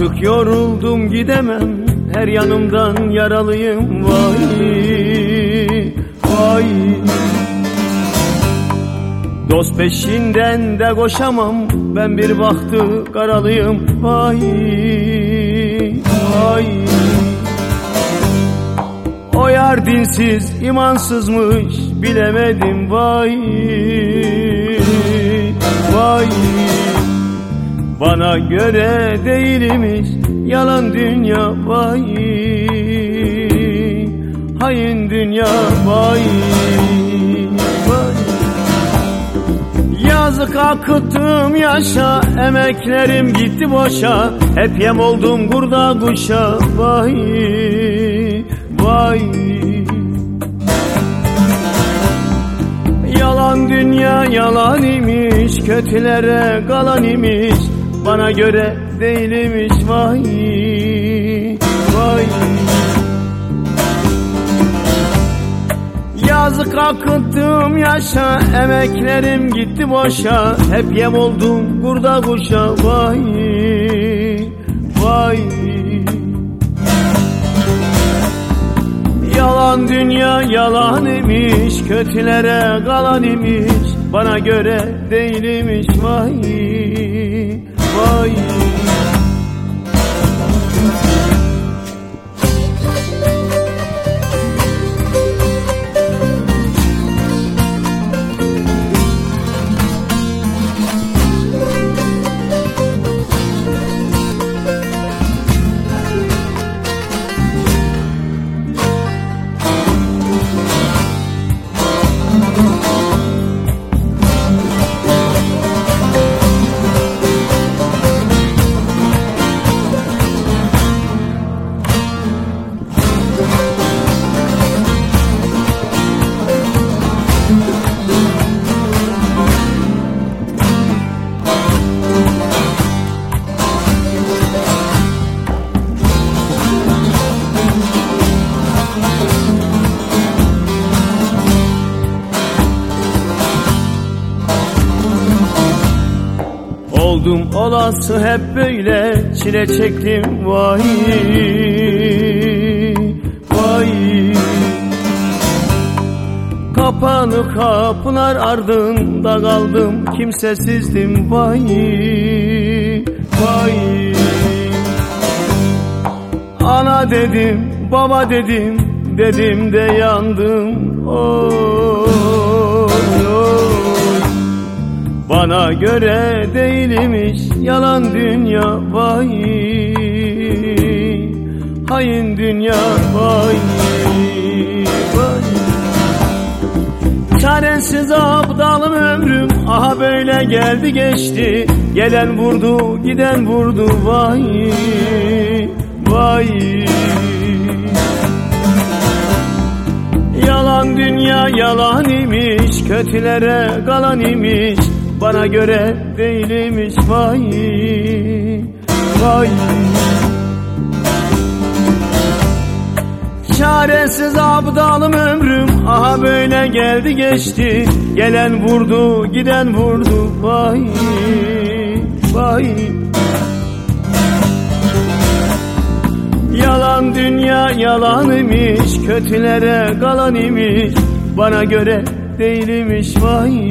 Artık yoruldum gidemem. Her yanımdan yaralıyım Vay Vay. Dost peşinden de koşamam. Ben bir bahtı karalıyım Vay Vay. O yar dinsiz imansızmış Bilemedim vay Vay Bana göre değilmiş Yalan dünya vay. Hain dünya vay. Yazık akıttım yaşa Emeklerim gitti boşa. Hep yem oldum kurda kuşa Vay Vay. Yalan dünya yalan imiş Kötülere kalan imiş Bana göre değilmiş Vay Vay. Yazık akıttım yaşa Emeklerim gitti boşa. Hep yem oldum kurda kuşa Vay Vay. Yalan dünya yalan imiş Kötülere kalan imiş. Bana göre değilmiş Vay Vay Oldum olası hep böyle. Çile çektim vay. Vay. Kapanı kapılar ardında kaldım kimsesizdim vay. Vay. Ana dedim baba dedim dedim de yandım. Oy bana göre değilmiş yalan dünya vay. Hain dünya vay vay. Çaresiz abdalım ömrüm aha böyle geldi geçti. Gelen vurdu giden vurdu vay vay. Yalan dünya yalan imiş kötülere kalan imiş bana göre değilmiş vay vay. Çaresiz abdalım ömrüm aha böyle geldi geçti. Gelen vurdu giden vurdu vay vay. Yalan dünya yalan imiş kötülere kalan imiş. Bana göre değilmiş vay